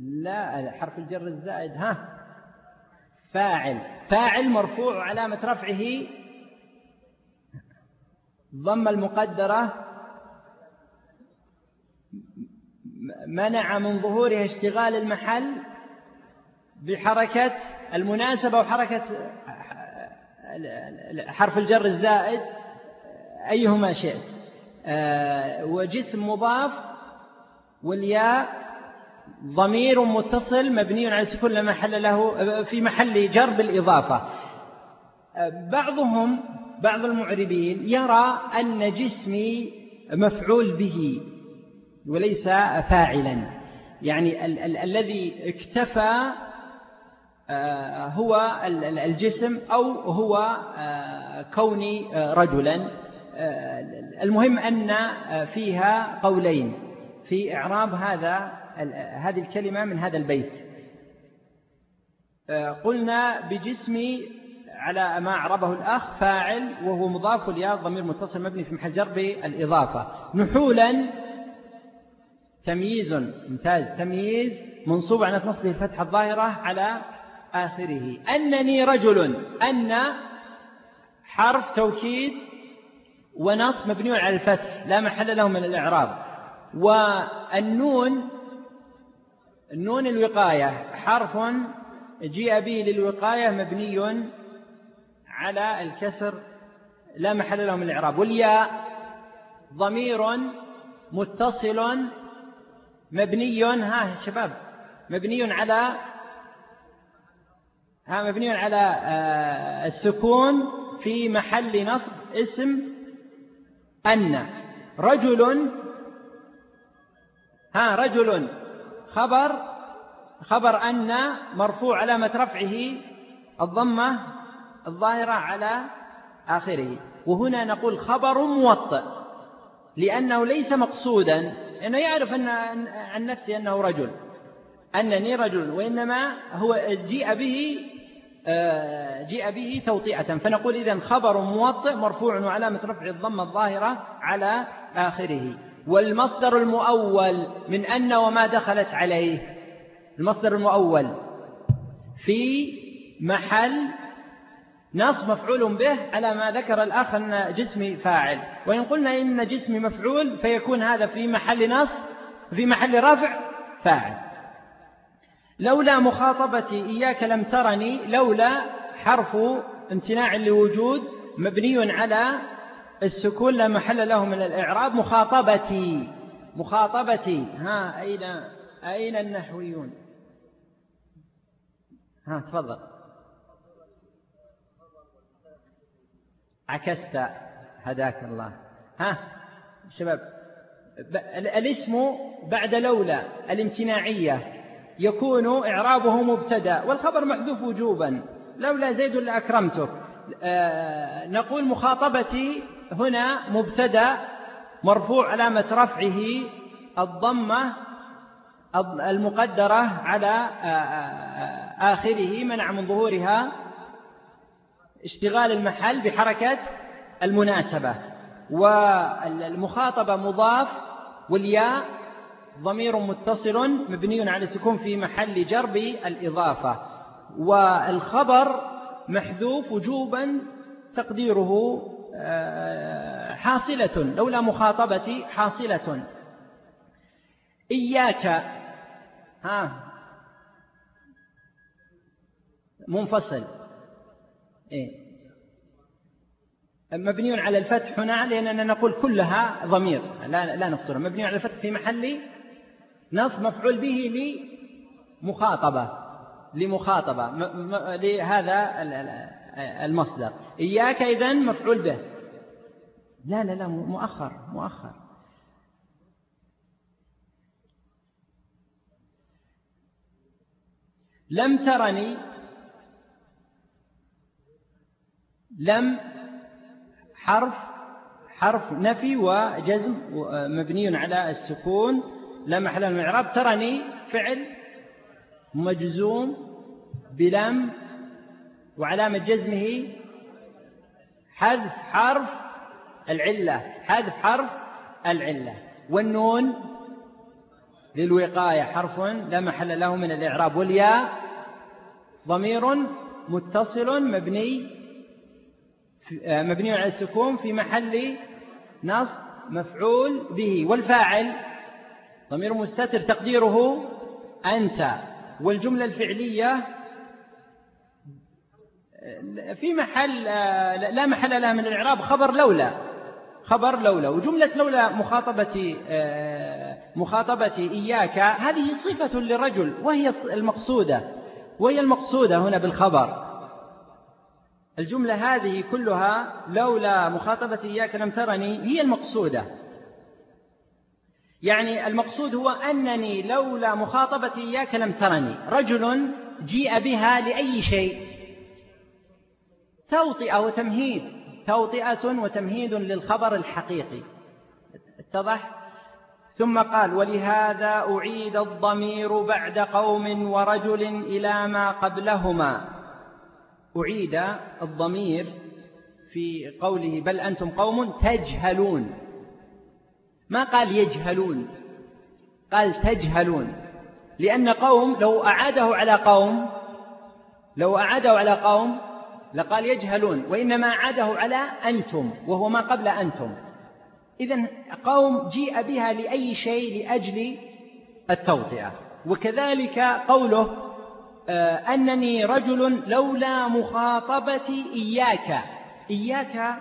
لا حرف الجر الزائد ها. فاعل. فاعل مرفوع علامة رفعه ضم المقدرة منع من ظهورها اشتغال المحل بحركة المناسبة وحركة حرف الجر الزائد أيهما شئت. آه، وجسم مضاف والياء ضمير متصل مبني على السكون لا محل له في محل جر بالإضافة. آه، بعضهم بعض المعربين يرى أن جسمي مفعول به وليس فاعلا. يعني ال ال الذي اكتفى آه، هو الجسم أو هو آه، كوني آه، رجلا. المهم أن فيها قولين. في إعراب هذا هذه الكلمة من هذا البيت. قلنا بجسمي على ما أعربه الأخ فاعل وهو مضاف الياء ضمير متصل مبني في محل جر بالإضافة. نحولا تمييز ممتاز. تمييز منصوب على نصبه الفتحة الظاهرة على آخره. أنني رجل أن حرف توكيد ونص مبني على الفتح لا محل له من الإعراب. والنون النون الوقاية حرف جيء به للوقاية مبني على الكسر لا محل له من الإعراب. والياء ضمير متصل مبني ها شباب مبني على ها مبني على آه، السكون في محل نصب اسم أن. رجل ها رجل خبر خبر أن مرفوع علامة رفعه الضمة الظاهرة على آخره. وهنا نقول خبر موطئ لأنه ليس مقصودا لأنه يعرف أن عن نفسه أنه رجل. أنني رجل وإنما هو جيء به آه، جيء به توطئة. فنقول إذن خبر موطئ مرفوع وعلامة رفع الضمة الظاهرة على آخره. والمصدر المؤول من أن وما دخلت عليه. المصدر المؤول في محل نص مفعول به على ما ذكر الأخ أن جسمي فاعل. وإن قلنا إن جسمي مفعول فيكون هذا في محل نص في محل رفع فاعل. لولا مخاطبتي إياك لم ترني لولا حرف امتناع لوجود مبني على السكون لا محل له من الإعراب مخاطبتي. مخاطبتي. ها أين أين النحويون؟ ها تفضل. عكست هداك الله. ها؟ شباب الاسم بعد لولا الامتناعية يكون إعرابه مبتدأ والخبر محذوف وجوبا. لولا زيد لأكرمته آه نقول مخاطبتي هنا مبتدأ مرفوع علامة رفعه الضمة المقدرة على آه، آه، آخره منع من ظهورها. اشتغال المحل بحركة المناسبة والمخاطبة مضاف والياء ضمير متصل مبني على السكون في محل جرب الإضافة والخبر محذوف وجوبا تقديره آه، حاصلة لولا مخاطبتي حاصلة. إياك. ها. منفصل. إيه. مبني على الفتح هنا لأننا نقول كلها ضمير. لا, لا نفصلها مبني على الفتح في محل نص مفعول به لمخاطبة. لمخاطبة. لهذا المصدر. إياك إذن مفعول به. لا لا لا مؤخر مؤخر. لم ترني لم حرف حرف نفي وجزم مبني على السكون. لا محل من الإعراب ترني فعل مجزوم بلم وعلامة جزمه حذف حرف العلة. حذف حرف العلة. والنون للوقاية. حرف لا محل له من الإعراب. والياء ضمير متصل مبني مبني على السكون في محل نصب مفعول به. والفاعل ضمير مستتر تقديره أنت. والجملة الفعلية في محل لا محل لها من الإعراب خبر لولا. خبر لولا. وجملة لولا مخاطبة مخاطبة إياك هذه صفة للرجل وهي المقصودة. وهي المقصودة هنا بالخبر. الجملة هذه كلها لولا مخاطبة إياك لم ترني هي المقصودة. يعني المقصود هو أنني لولا مخاطبة إياك لم ترني. رجل جيء بها لأي شيء. توطئة وتمهيد. توطئة وتمهيد للخبر الحقيقي. اتضح؟ ثم قال ولهذا أعيد الضمير بعد قوم ورجل إلى ما قبلهما. أعيد الضمير في قوله بل أنتم قوم تجهلون. ما قال يجهلون؟ قال تجهلون. لأن قوم لو أعاده على قوم لو أعاده على قوم لقال يجهلون وإنما أعاده على أنتم وهو ما قبل أنتم. إذا قوم جيء بها لأي شيء لأجل التوطئة وكذلك قوله أنني رجل لولا مخاطبتي إياك. إياك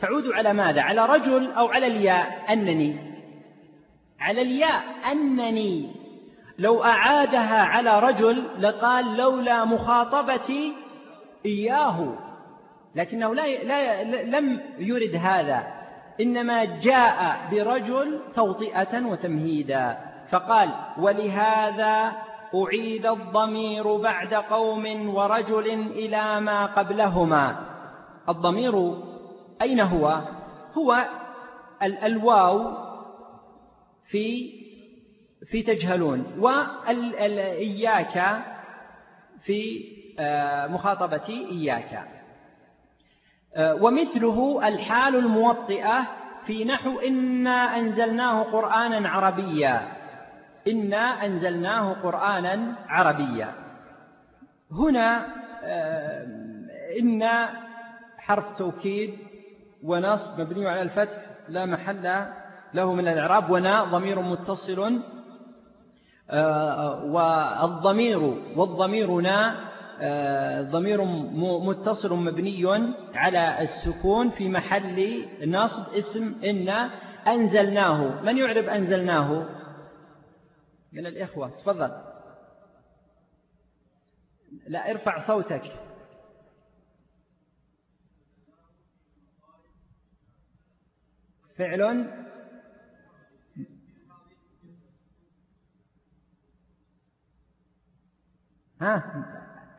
تعود على ماذا؟ على رجل أو على الياء. أنني. على الياء. أنني. لو أعادها على رجل لقال لولا مخاطبتي إياه. لكنه لا, لا لم يرد هذا. إنما جاء برجل توطئة وتمهيدا. فقال ولهذا أعيد الضمير بعد قوم ورجل إلى ما قبلهما. الضمير أين هو؟ هو الواو في في تجهلون وإياك في آه، مخاطبة إياك. آه، ومثله الحال الموطئة في نحو إنا أنزلناه قرآنا عربيا. إنا أنزلناه قرآنا عربيا. هنا آه، إن حرف توكيد ونصب مبني على الفتح لا محل له من الإعراب ونا ضمير متصل والضمير والضمير نا ضمير متصل مبني على السكون في محل نصب اسم إن أنزلناه. من يعرب أنزلناه؟ من الإخوة. تفضل. لا ارفع صوتك. فعل. ها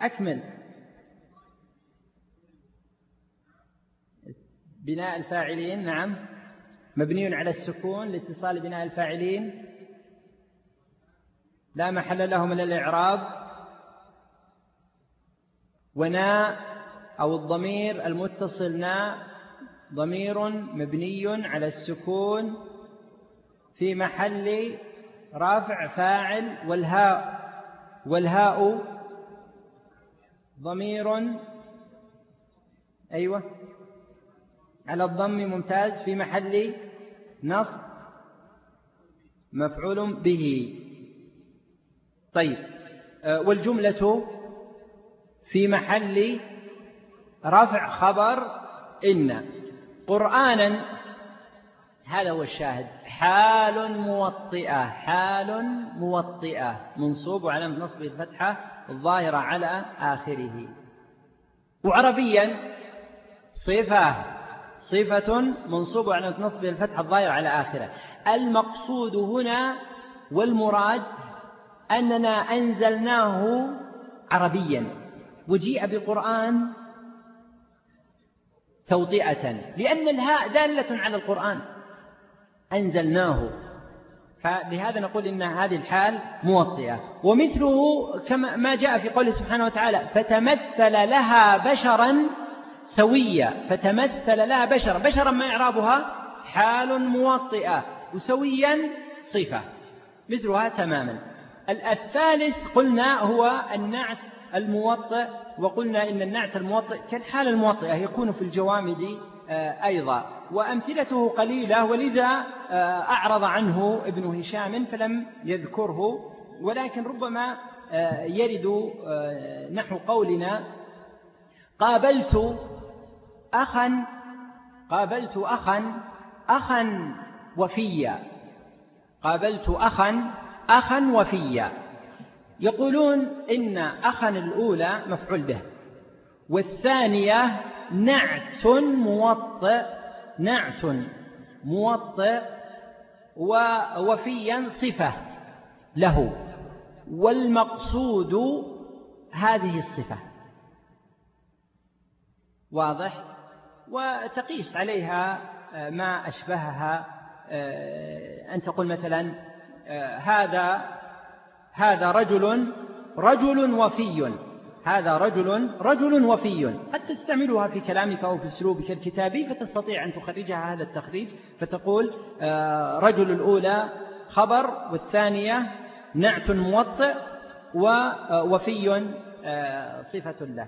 أكمل. بناء الفاعلين نعم. مبني على السكون لاتصال بناء الفاعلين. لا محل له من الإعراب وناء أو الضمير المتصل ناء ضمير مبني على السكون في محل رافع فاعل والهاء والهاء ضمير أيوة على الضم ممتاز في محل نصب مفعول به. طيب آه، والجملة في محل رفع خبر إن. قرآنا هذا هو الشاهد حال موطئة حال موطئة منصوب وعلى نصب الفتحة الظاهرة على آخره. وعربيا صفة صفة منصوبة على نصب الفتح الظاهر على آخره. المقصود هنا والمراد أننا أنزلناه عربيا. وجيء بقرآن توطئة. لأن الهاء دالة على القرآن. أنزلناه. فلهذا نقول إن هذه الحال موطئة. ومثله كما ما جاء في قوله سبحانه وتعالى فتمثل لها بشرا سويا. فتمثل لها بشرا. بشرا ما إعرابها؟ حال موطئة. وسويا صفة. مثلها تماما. الثالث قلنا هو النعت الموطئ وقلنا إن النعت الموطئ كالحال الموطئة يكون في الجوامد آه، أيضا. وأمثلته قليلة ولذا آه، أعرض عنه ابن هشام فلم يذكره ولكن ربما آه، يرد نحو قولنا قابلت أخا قابلت أخا أخا وفيا. قابلت أخا أخا وفيا. يقولون إن أخا الأولى مفعول به والثانية نعت موطئ نعت موطئ ووفيا صفة له والمقصود هذه الصفة. واضح؟ وتقيس عليها آه، ما أشبهها آه، أن تقول مثلا هذا هذا رجل رجل وفي. هذا رجل رجل وفي. قد تستعملها في كلامك أو في أسلوبك الكتابي فتستطيع أن تخرجها هذا التخريج فتقول رجل الأولى خبر والثانية نعت موطئ ووفي صفة له.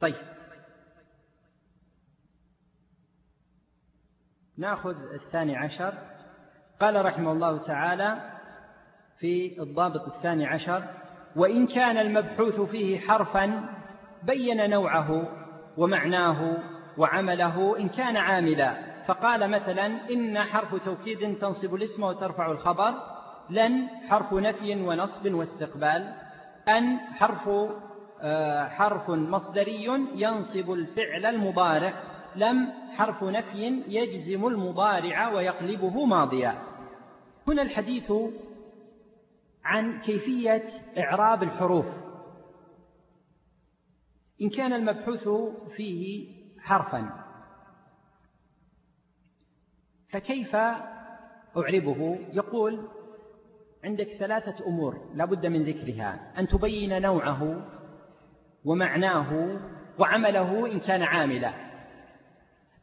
طيب. ناخذ الثاني عشر. قال رحمه الله تعالى في الضابط الثاني عشر وإن كان المبحوث فيه حرفا بين نوعه ومعناه وعمله إن كان عاملا. فقال مثلا إن حرف توكيد تنصب الاسم وترفع الخبر لن حرف نفي ونصب واستقبال أن حرف آه، حرف مصدري ينصب الفعل المضارع. لم حرف نفي يجزم المضارع ويقلبه ماضيا. هنا الحديث عن كيفية إعراب الحروف. إن كان المبحوث فيه حرفا. فكيف أعربه؟ يقول عندك ثلاثة أمور لا بد من ذكرها. أن تبين نوعه ومعناه وعمله إن كان عاملا.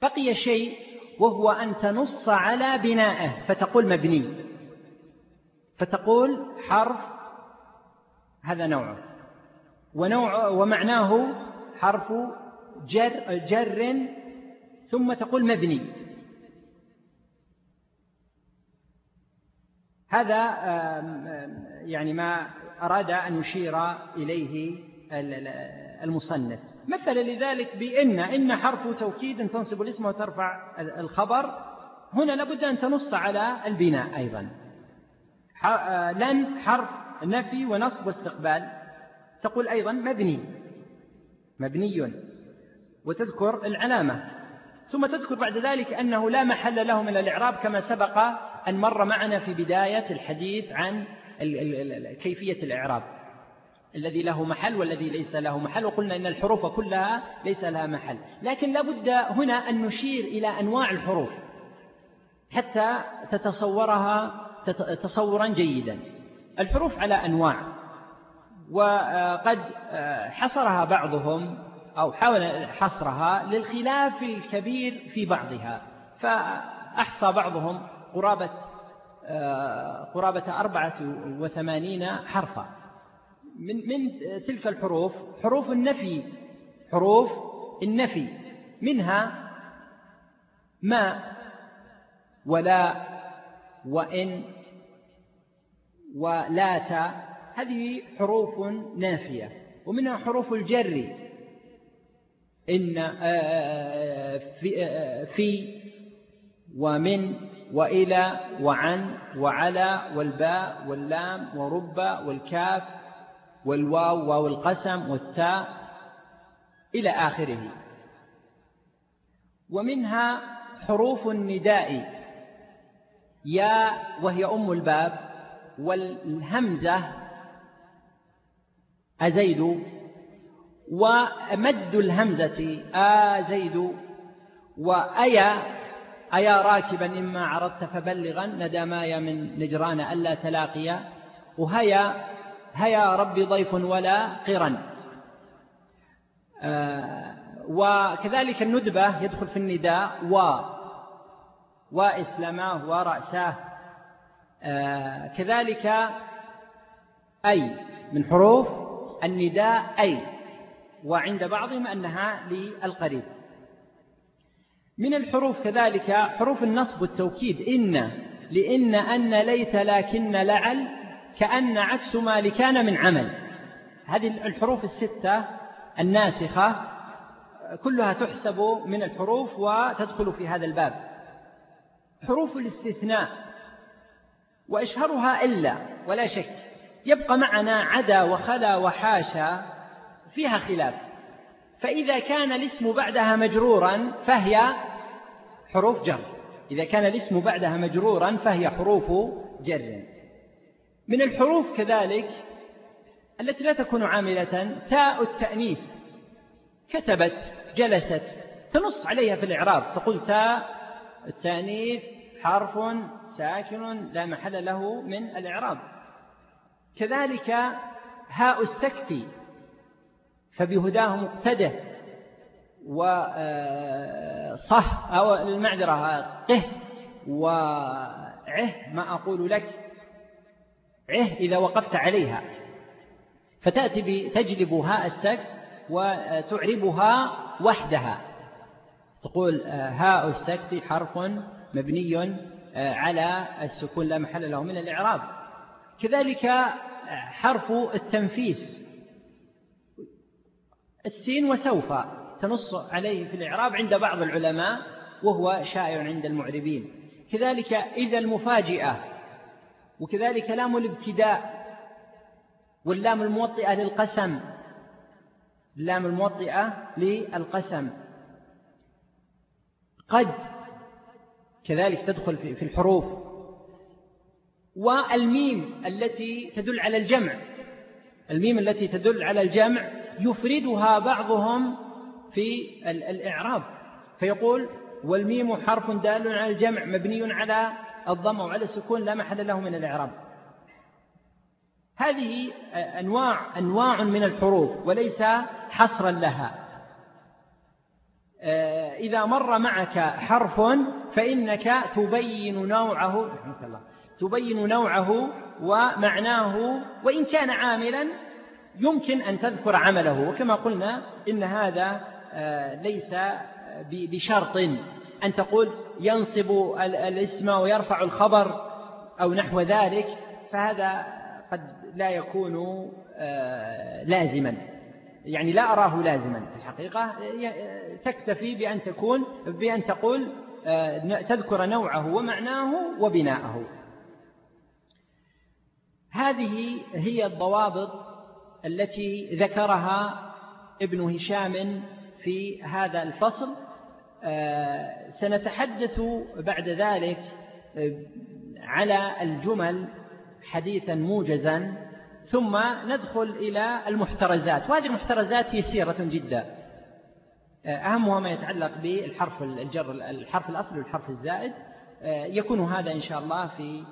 بقي شيء وهو أن تنص على بنائه فتقول مبني. فتقول حرف هذا نوعه. ونوع ومعناه حرف جر, جر ثم تقول مبني. هذا يعني ما أراد أن يشير إليه المصنف. مثل لذلك بإن إن حرف توكيد تنصب الاسم وترفع الخبر. هنا لابد أن تنص على البناء أيضا. لن حرف نفي ونصب واستقبال. تقول أيضا مبني. مبني. وتذكر العلامة. ثم تذكر بعد ذلك أنه لا محل له من الإعراب كما سبق أن مر معنا في بداية الحديث عن كيفية الإعراب. الذي له محل والذي ليس له محل وقلنا إن الحروف كلها ليس لها محل. لكن لابد هنا أن نشير إلى أنواع الحروف حتى تتصورها تصورا جيدا. الحروف على أنواع وقد حصرها بعضهم أو حاول حصرها للخلاف الكبير في بعضها. فأحصى بعضهم قرابة قرابة أربعة وثمانين حرفا. من من تلك الحروف حروف النفي حروف النفي منها ما ولا وإن ولات هذه حروف نافية ومنها حروف الجر إن آه، آه، في, آه، في ومن وإلى وعن وعلى والباء واللام ورب والكاف والواو واو القسم والتاء إلى آخره. ومنها حروف النداء يا وهي أم الباب والهمزة أزيد ومد الهمزة آزيد وأيا أيا راكبا إما عرضت فبلغا ندى مايا من نجران ألا تلاقيا وهيا هيا ربي ضيف ولا قرن آه وكذلك الندبة يدخل في النداء و. وإسلاماه ورأساه كذلك أي من حروف النداء أي. وعند بعضهم أنها للقريب. من الحروف كذلك حروف النصب والتوكيد. إن لإن أن ليت لكن لعل كأن عكس ما لكان من عمل. هذه الحروف الستة الناسخة كلها تحسب من الحروف وتدخل في هذا الباب. حروف الاستثناء وأشهرها إلا ولا شك. يبقى معنا عدا وخلا وحاشا فيها خلاف. فإذا كان الاسم بعدها مجرورا فهي حروف جر. إذا كان الاسم بعدها مجرورا فهي حروف جر. من الحروف كذلك التي لا تكون عاملة تاء التأنيث. كتبت جلست تنص عليها في الإعراب تقول تاء التأنيث حرف ساكن لا محل له من الإعراب. كذلك هاء السكت فبهداه مقتده وصح أو المعذرة قه وعه ما أقول لك. عه إذا وقفت عليها. فتأتي تجلب هاء السكت وتعربها وحدها. تقول هاء السكت حرف مبني على السكون لا محل له من الإعراب. كذلك حرف التنفيس. السين وسوف تنص عليه في الإعراب عند بعض العلماء وهو شائع عند المعربين. كذلك إذا المفاجئة وكذلك لام الابتداء واللام الموطئة للقسم. اللام الموطئة للقسم. قد كذلك تدخل في الحروف. والميم التي تدل على الجمع. الميم التي تدل على الجمع يفردها بعضهم في الإعراب. فيقول والميم حرف دال على الجمع مبني على الضم وعلى السكون لا محل له من الإعراب. هذه أنواع أنواع من الحروف وليس حصرا لها. إذا مر معك حرف فإنك تبين نوعه الله تبين نوعه ومعناه وإن كان عاملا يمكن أن تذكر عمله. وكما قلنا إن هذا آه، ليس بشرط. أن تقول ينصب الاسم ويرفع الخبر أو نحو ذلك فهذا قد لا يكون آه، لازما. يعني لا أراه لازما في الحقيقة. تكتفي بأن تكون بأن تقول آه، تذكر نوعه ومعناه وبناءه. هذه هي الضوابط التي ذكرها ابن هشام في هذا الفصل. آه، سنتحدث بعد ذلك آه، على الجمل حديثا موجزا ثم ندخل إلى المحترزات. وهذه المحترزات يسيرة جدا. آه، أهمها ما يتعلق بالحرف الجر الحرف الأصل والحرف الزائد. يكون هذا إن شاء الله في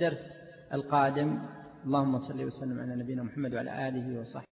درس القادم. اللهم صل وسلم على نبينا محمد وعلى آله وصحبه.